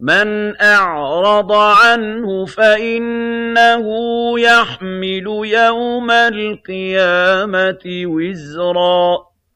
مَّنْ أَعْرَضَ عَنْهُ فَإِنَّهُ يَحْمِلُ يَوْمَ الْقِيَامَةِ وِزْرًا